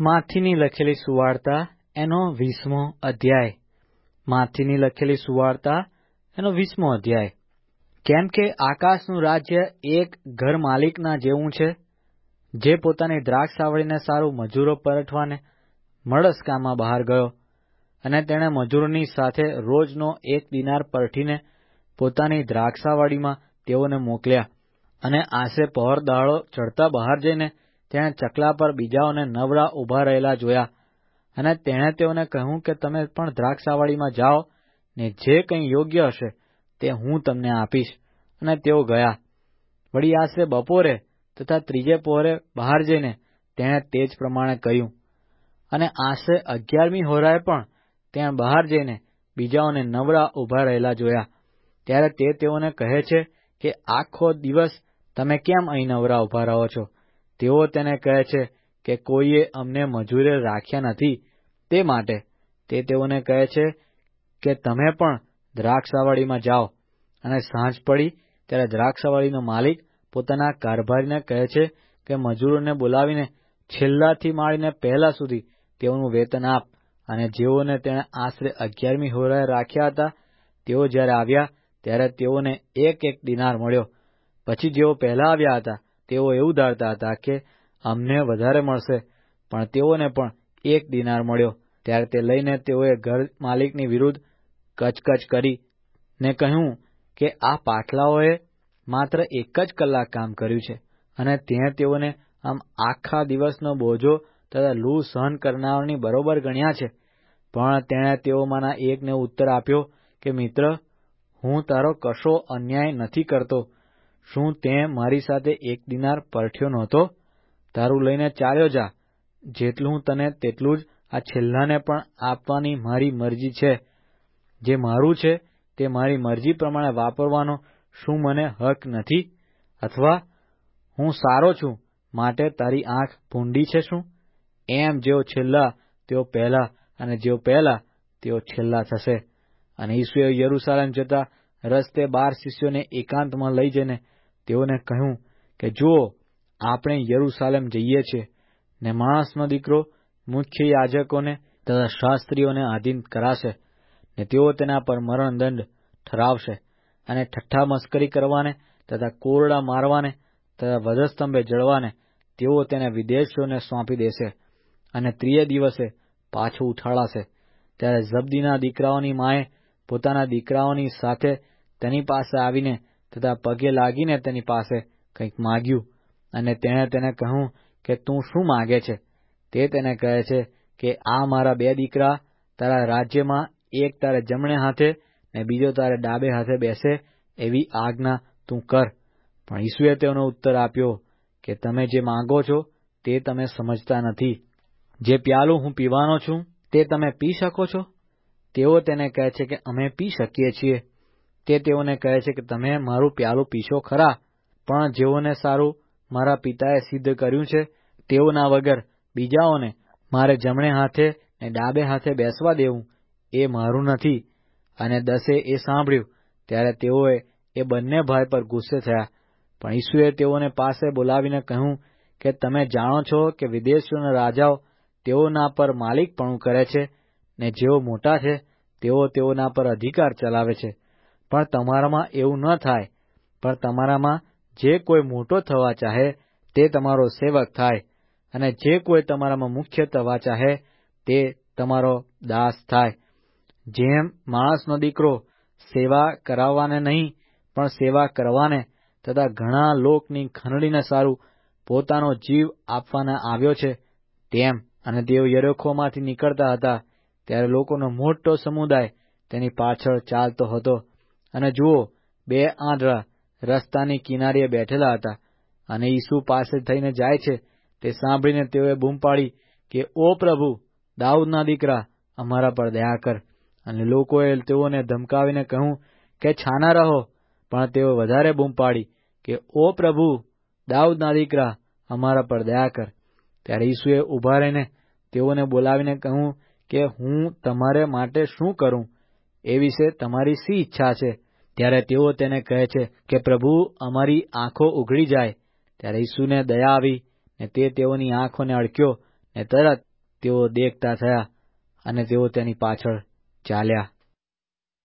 માથીની લખેલી સુવાર્તા એનો વીસમો અધ્યાય. માથીની લખેલી સુવાર્તા એનો વીસમો અધ્યાય. કેમ કે આકાશનું રાજ્ય એક ઘર માલિકના જેવું છે, જે પોતાની દ્રાક્ષાવળીને સારું મજૂરો પરઠવાને મળસકામાં બહાર ગયો અને તેણે મજૂરોની સાથે રોજનો એક દિનાર પરઠીને પોતાની દ્રાક્ષાવાડીમાં તેઓને મોકલ્યા અને આસે પહોર દાડો ચડતા બહાર જઈને તેણે ચકલા પર બીજાઓને નવરા ઊભા રહેલા જોયા. અને તેણે તેઓને કહ્યું કે તમે પણ દ્રાક્ષાવાડીમાં જાઓ ને જે કંઈ યોગ્ય હશે તે હું તમને આપીશ. અને તેઓ ગયા. વળી આશરે બપોરે તથા ત્રીજે પહોરે બહાર જઈને તેણે તે જ પ્રમાણે કહ્યું. અને આશરે અગિયારમી હોરાએ પણ તેણે બહાર જઈને બીજાઓને નવરા ઊભા રહેલા જોયા. ત્યારે તે તેઓને કહે છે કે આખો દિવસ તમે કેમ અહીં નવરા ઊભા રહો છો? તેઓ તેને કહે છે કે કોઈએ અમને મજૂરે રાખ્યા નથી, તે માટે તે તેઓને કહે છે કે તમે પણ દ્રાક્ષાવાડીમાં જાઓ. અને સાંજ પડી ત્યારે દ્રાક્ષાવાડીનો માલિક પોતાના કારભારીને કહે છે કે મજૂરોને બોલાવીને છેલ્લાથી માંડીને પહેલા સુધી તેઓનું વેતન આપ. અને જેઓને તેણે આશરે અગિયારમી હોરાએ રાખ્યા હતા, તેઓ જ્યારે આવ્યા ત્યારે તેઓને એક એક દિનાર મળ્યો. પછી જેઓ પહેલા આવ્યા હતા તેઓ એવું ધારતા હતા કે અમને વધારે મળશે, પણ તેઓને પણ એક દિનાર મળ્યો. ત્યારે તે લઈને તેઓએ ઘર માલિકની વિરુદ્ધ કચકચ કરી ને કહ્યું કે આ પાટલાઓએ માત્ર એક જ કલાક કામ કર્યું છે અને ત્યાં તેઓને આમ આખા દિવસનો બોજો તથા લૂ સહન કરનારની બરોબર ગણ્યા છે. પણ તેણે તેઓમાંના એકને ઉત્તર આપ્યો કે, મિત્ર, હું તારો કશો અન્યાય નથી કરતો. શું તે મારી સાથે એક દિનાર પરઠ્યો નહોતો? તારું લઈને ચાલ્યો જા. જેટલું હું તને તેટલું જ આ છેલ્લાને પણ આપવાની મારી મરજી છે. જે મારું છે, તે મારી મરજી પ્રમાણે વાપરવાનો શું મને હક નથી? અથવા હું સારો છું, માટે તારી આંખ ભૂંડી છે શું? એમ જેઓ છેલ્લા, તેઓ પહેલા, અને જેઓ પહેલા, તેઓ છેલ્લા થશે. અને ઈસુએ યરૂશાલેમ જતા રસ્તે બાર શિષ્યોને એકાંતમાં લઈ જઈને તેઓને કહ્યું કે, જુઓ, આપણે યરૂસાલેમ જઈએ છીએ ને માણસનો દીકરો મુખ્ય યાજકોને તથા શાસ્ત્રીઓને આધીન કરાશે ને તેઓ તેના પર મરણદંડ ઠરાવશે અને ઠઠ્ઠા મસ્કરી કરવાને તથા કોરડા મારવાને તથા વધસ્તંભે જળવાને તેઓ તેને વિદેશીઓને સોંપી દેશે અને ત્રીજે દિવસે પાછું ઉઠાડાશે ત્યારે જબદીના દીકરાઓની માએ પોતાના દીકરાઓની સાથે તેની પાસે આવીને તથા પગે લાગીને તેની પાસે કંઈક માગ્યું અને તેણે તેને કહ્યું કે તું શું માગે છે? તે તેને કહે છે કે આ મારા બે દીકરા તારા રાજ્યમાં એક તારે જમણે હાથે ને બીજો તારે ડાબે હાથે બેસે એવી આજ્ઞા તું કર. પણ ઈસુએ તેનો ઉત્તર આપ્યો કે તમે જે માંગો છો તે તમે સમજતા નથી. જે પ્યાલું હું પીવાનો છું તે તમે પી શકો છો? તેઓ તેને કહે છે કે અમે પી શકીએ છીએ. તે તેઓને કહે છે કે તમે મારું પ્યાલું પીશો ખરા, પણ જેઓને સારું મારા પિતાએ સિદ્ધ કર્યું છે, તેઓના વગર બીજાઓને મારે જમણે હાથે ને ડાબે હાથે બેસવા દેવું એ મારું નથી. અને દસે એ સાંભળ્યું, ત્યારે તેઓએ એ બંને ભાઈ પર ગુસ્સે થયા. પણ ઈસુએ તેઓને પાસે બોલાવીને કહ્યું કે તમે જાણો છો કે વિદેશીઓના રાજાઓ તેઓના પર માલિકપણું કરે છે ને જેઓ મોટા છે, તેઓ તેઓના પર અધિકાર ચલાવે છે. પણ તમારામાં એવું ન થાય. પણ તમારામાં જે કોઈ મોટો થવા ચાહે તે તમારો સેવક થાય અને જે કોઈ તમારામાં મુખ્ય થવા ચાહે તે તમારો દાસ થાય. જેમ માણસનો દીકરો સેવા કરાવવાને નહીં, પણ સેવા કરવાને તથા ઘણા લોકની ખંડણીને સારું પોતાનો જીવ આપવાને આવ્યો છે, તેમ અને તેઓ યરોખોમાંથી નીકળતા હતા, ત્યારે લોકોનો મોટો સમુદાય તેની પાછળ ચાલતો હતો. અને જુઓ, બે આંધળા રસ્તાની કિનારીએ બેઠેલા હતા અને ઈસુ પાસે થઈને જાય છે. તે સાંભળીને તેઓએ બૂમ પાડી કે, ઓ પ્રભુ, દાઉદના દીકરા, અમારા પર દયા કર. અને લોકોએ તેઓને ધમકાવીને કહ્યું કે, છાના રહો. પણ તેઓ વધારે બૂમ પાડી કે, ઓ પ્રભુ, દાઉદના દીકરા, અમારા પર દયા કર. ત્યારે ઈસુએ ઊભા રહીને તેઓને બોલાવીને કહ્યું કે, હું તમારે માટે શું કરું? એ વિશે તમારી શી ઈચ્છા છે? ત્યારે તેઓ તેને કહે છે કે, પ્રભુ, અમારી આંખો ઉઘડી જાય. ત્યારે ઈસુને દયા આવી ને તે તેઓની આંખોને અડક્યો ને તરત તેઓ દેખતા થયા અને તેઓ તેની પાછળ ચાલ્યા.